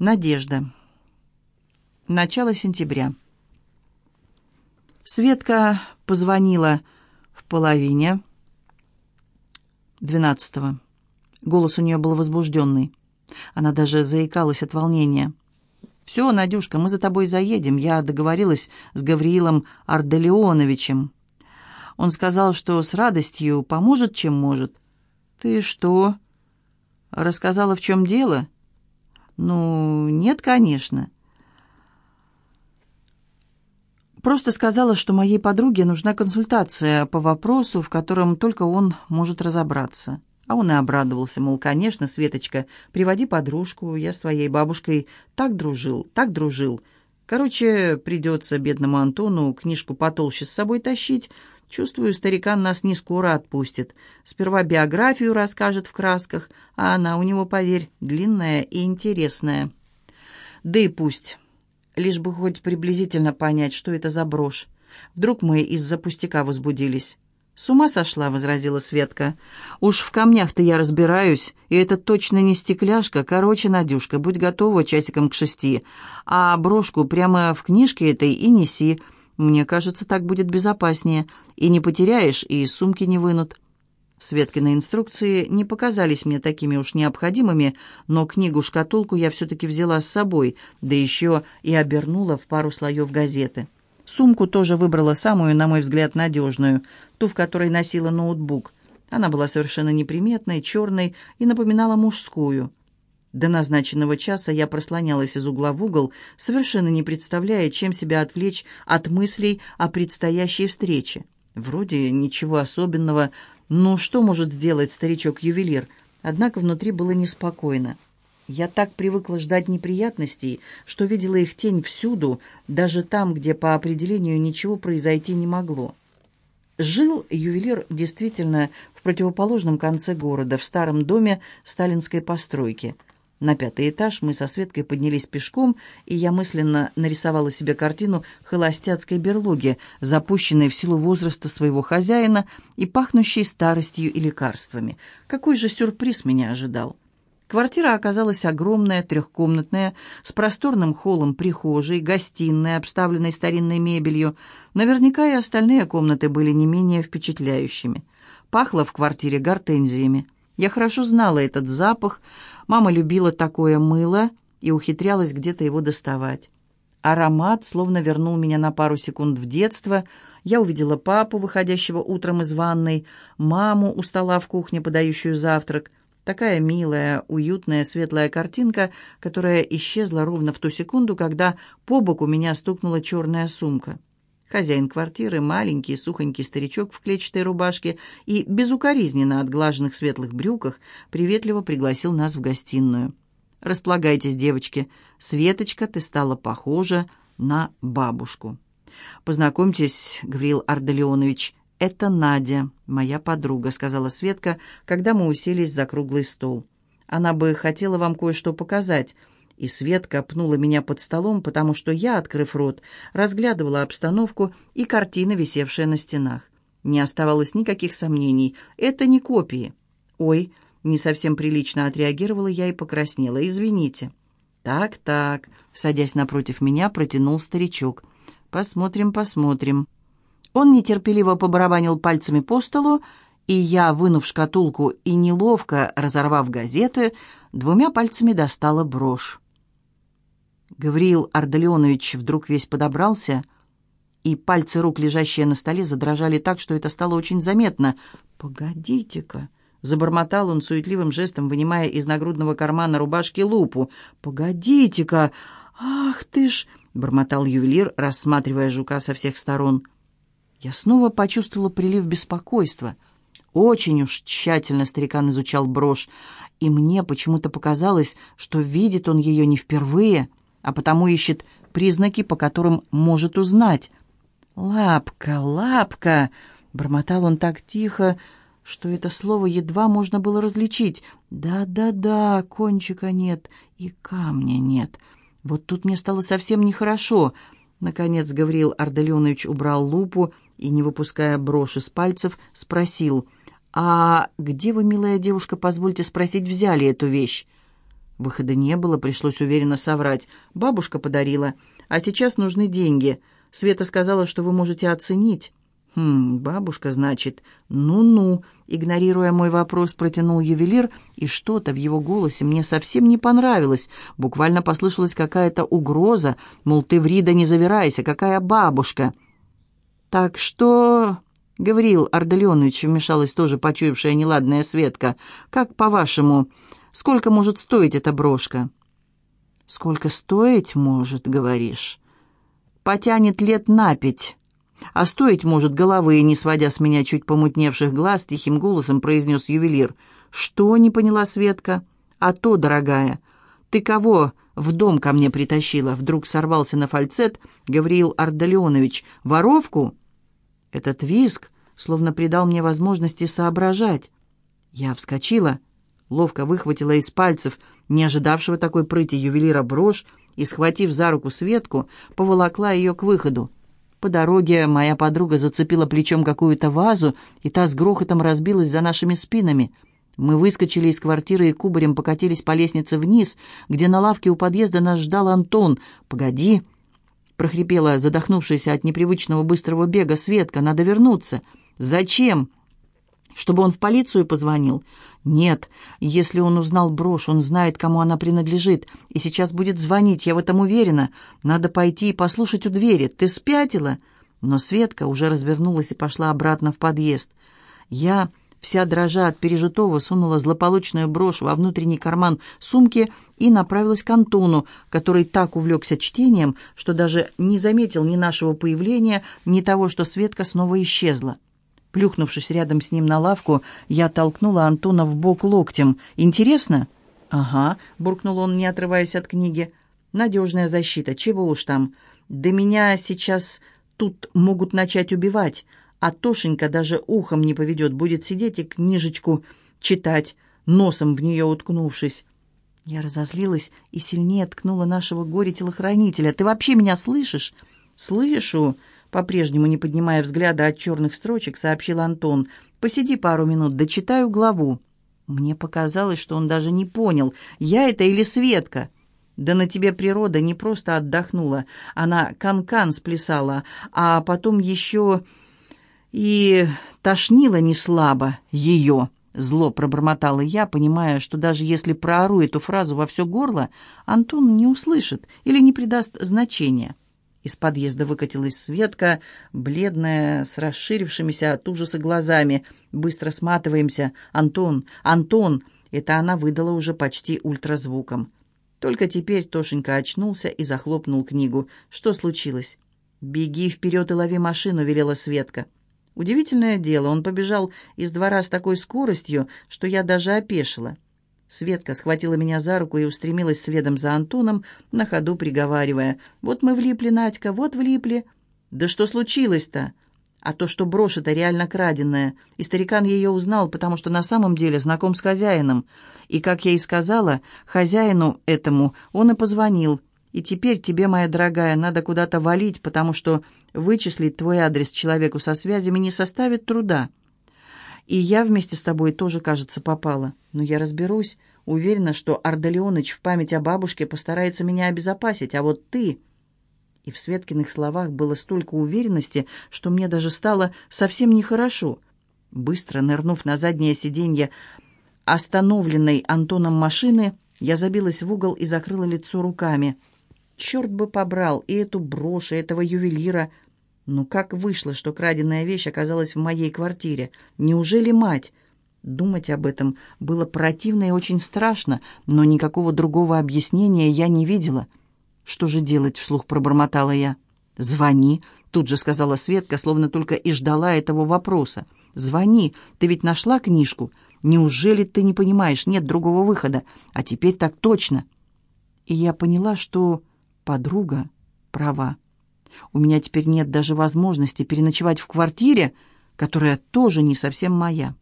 Надежда. Начало сентября. Светка позвонила в половине двенадцатого. Голос у нее был возбужденный. Она даже заикалась от волнения. «Все, Надюшка, мы за тобой заедем. Я договорилась с Гавриилом Арделеоновичем. Он сказал, что с радостью поможет, чем может». «Ты что?» «Рассказала, в чем дело?» «Ну, нет, конечно». Просто сказала, что моей подруге нужна консультация по вопросу, в котором только он может разобраться. А он и обрадовался, мол, конечно, Светочка, приводи подружку, я с твоей бабушкой так дружил, так дружил. Короче, придется бедному Антону книжку потолще с собой тащить. Чувствую, старикан нас не скоро отпустит. Сперва биографию расскажет в красках, а она у него, поверь, длинная и интересная. Да и пусть. Лишь бы хоть приблизительно понять, что это за брошь. Вдруг мы из-за пустяка возбудились. «С ума сошла», — возразила Светка. «Уж в камнях-то я разбираюсь, и это точно не стекляшка. Короче, Надюшка, будь готова часиком к шести, а брошку прямо в книжке этой и неси. Мне кажется, так будет безопаснее. И не потеряешь, и из сумки не вынут». Светкины инструкции не показались мне такими уж необходимыми, но книгу-шкатулку я все-таки взяла с собой, да еще и обернула в пару слоев газеты. Сумку тоже выбрала самую, на мой взгляд, надежную, ту, в которой носила ноутбук. Она была совершенно неприметной, черной и напоминала мужскую. До назначенного часа я прослонялась из угла в угол, совершенно не представляя, чем себя отвлечь от мыслей о предстоящей встрече. Вроде ничего особенного, но что может сделать старичок-ювелир? Однако внутри было неспокойно. Я так привыкла ждать неприятностей, что видела их тень всюду, даже там, где по определению ничего произойти не могло. Жил ювелир действительно в противоположном конце города, в старом доме сталинской постройки. На пятый этаж мы со Светкой поднялись пешком, и я мысленно нарисовала себе картину холостяцкой берлоги, запущенной в силу возраста своего хозяина и пахнущей старостью и лекарствами. Какой же сюрприз меня ожидал! Квартира оказалась огромная, трехкомнатная, с просторным холлом прихожей, гостиной, обставленной старинной мебелью. Наверняка и остальные комнаты были не менее впечатляющими. Пахло в квартире гортензиями. Я хорошо знала этот запах. Мама любила такое мыло и ухитрялась где-то его доставать. Аромат словно вернул меня на пару секунд в детство. Я увидела папу, выходящего утром из ванной, маму у стола в кухне, подающую завтрак — Такая милая, уютная, светлая картинка, которая исчезла ровно в ту секунду, когда по боку меня стукнула черная сумка. Хозяин квартиры, маленький, сухонький старичок в клетчатой рубашке и безукоризненно отглаженных светлых брюках, приветливо пригласил нас в гостиную. «Располагайтесь, девочки. Светочка, ты стала похожа на бабушку». «Познакомьтесь, Гавриил Арделеонович, «Это Надя, моя подруга», — сказала Светка, когда мы уселись за круглый стол. «Она бы хотела вам кое-что показать». И Светка пнула меня под столом, потому что я, открыв рот, разглядывала обстановку и картины, висевшие на стенах. Не оставалось никаких сомнений. Это не копии. «Ой», — не совсем прилично отреагировала я и покраснела. «Извините». «Так-так», — садясь напротив меня, протянул старичок. «Посмотрим, посмотрим». Он нетерпеливо побарабанил пальцами по столу, и я, вынув шкатулку и неловко разорвав газеты, двумя пальцами достала брошь. Гавриил Ардалионович вдруг весь подобрался, и пальцы рук, лежащие на столе, задрожали так, что это стало очень заметно. «Погодите-ка!» — забормотал он суетливым жестом, вынимая из нагрудного кармана рубашки лупу. «Погодите-ка! Ах ты ж!» — бормотал ювелир, рассматривая жука со всех сторон. Я снова почувствовала прилив беспокойства. Очень уж тщательно старикан изучал брошь, и мне почему-то показалось, что видит он ее не впервые, а потому ищет признаки, по которым может узнать. «Лапка, лапка!» — бормотал он так тихо, что это слово едва можно было различить. «Да-да-да, кончика нет и камня нет. Вот тут мне стало совсем нехорошо». Наконец Гавриил Арделеонович убрал лупу и, не выпуская брошь из пальцев, спросил, «А где вы, милая девушка, позвольте спросить, взяли эту вещь?» Выхода не было, пришлось уверенно соврать. Бабушка подарила. А сейчас нужны деньги. Света сказала, что вы можете оценить. «Хм, бабушка, значит. Ну-ну», — игнорируя мой вопрос, протянул ювелир, и что-то в его голосе мне совсем не понравилось. Буквально послышалась какая-то угроза, мол, ты, Врида, не завирайся, какая бабушка. «Так что...» — Гавриил Арделеонович вмешалась тоже почуявшая неладная Светка. «Как, по-вашему, сколько может стоить эта брошка?» «Сколько стоить может, говоришь?» «Потянет лет на пять». А стоить может головы, не сводя с меня чуть помутневших глаз, тихим голосом произнес ювелир. «Что?» — не поняла Светка. «А то, дорогая, ты кого в дом ко мне притащила?» Вдруг сорвался на фальцет Гавриил Ардалионович. «Воровку?» Этот виск словно придал мне возможности соображать. Я вскочила, ловко выхватила из пальцев не ожидавшего такой прыти ювелира брошь и, схватив за руку Светку, поволокла ее к выходу. По дороге моя подруга зацепила плечом какую-то вазу, и та с грохотом разбилась за нашими спинами. Мы выскочили из квартиры и кубарем покатились по лестнице вниз, где на лавке у подъезда нас ждал Антон. «Погоди!» — прохрипела задохнувшаяся от непривычного быстрого бега Светка. «Надо вернуться!» «Зачем?» Чтобы он в полицию позвонил? Нет, если он узнал брошь, он знает, кому она принадлежит, и сейчас будет звонить, я в этом уверена. Надо пойти и послушать у двери. Ты спятила? Но Светка уже развернулась и пошла обратно в подъезд. Я, вся дрожа от пережитого, сунула злополучную брошь во внутренний карман сумки и направилась к Антону, который так увлекся чтением, что даже не заметил ни нашего появления, ни того, что Светка снова исчезла. Плюхнувшись рядом с ним на лавку, я толкнула Антона в бок локтем. «Интересно?» «Ага», — буркнул он, не отрываясь от книги. «Надежная защита, чего уж там. Да меня сейчас тут могут начать убивать, а Тошенька даже ухом не поведет, будет сидеть и книжечку читать, носом в нее уткнувшись». Я разозлилась и сильнее ткнула нашего горе-телохранителя. «Ты вообще меня слышишь?» «Слышу», по-прежнему не поднимая взгляда от черных строчек, сообщил Антон. «Посиди пару минут, дочитаю главу». Мне показалось, что он даже не понял, я это или Светка. Да на тебе природа не просто отдохнула, она канкан -кан сплясала, а потом еще и тошнило не слабо ее. Зло пробормотала я, понимая, что даже если проору эту фразу во все горло, Антон не услышит или не придаст значения. Из подъезда выкатилась Светка, бледная, с расширившимися от ужаса глазами. «Быстро сматываемся! Антон! Антон!» Это она выдала уже почти ультразвуком. Только теперь Тошенька очнулся и захлопнул книгу. «Что случилось?» «Беги вперед и лови машину», — велела Светка. Удивительное дело, он побежал из двора с такой скоростью, что я даже опешила. Светка схватила меня за руку и устремилась следом за Антоном, на ходу приговаривая. «Вот мы влипли, Надька, вот влипли». «Да что случилось-то?» «А то, что брошь это реально краденая. И старикан ее узнал, потому что на самом деле знаком с хозяином. И, как я и сказала, хозяину этому он и позвонил. И теперь тебе, моя дорогая, надо куда-то валить, потому что вычислить твой адрес человеку со связями не составит труда». И я вместе с тобой тоже, кажется, попала. Но я разберусь. Уверена, что Ардалионыч в память о бабушке постарается меня обезопасить. А вот ты...» И в Светкиных словах было столько уверенности, что мне даже стало совсем нехорошо. Быстро нырнув на заднее сиденье остановленной Антоном машины, я забилась в угол и закрыла лицо руками. Черт бы побрал и эту брошь, и этого ювелира. Ну как вышло, что краденая вещь оказалась в моей квартире? Неужели мать? Думать об этом было противно и очень страшно, но никакого другого объяснения я не видела. «Что же делать?» — вслух пробормотала я. «Звони», — тут же сказала Светка, словно только и ждала этого вопроса. «Звони, ты ведь нашла книжку. Неужели ты не понимаешь, нет другого выхода? А теперь так точно». И я поняла, что подруга права. У меня теперь нет даже возможности переночевать в квартире, которая тоже не совсем моя.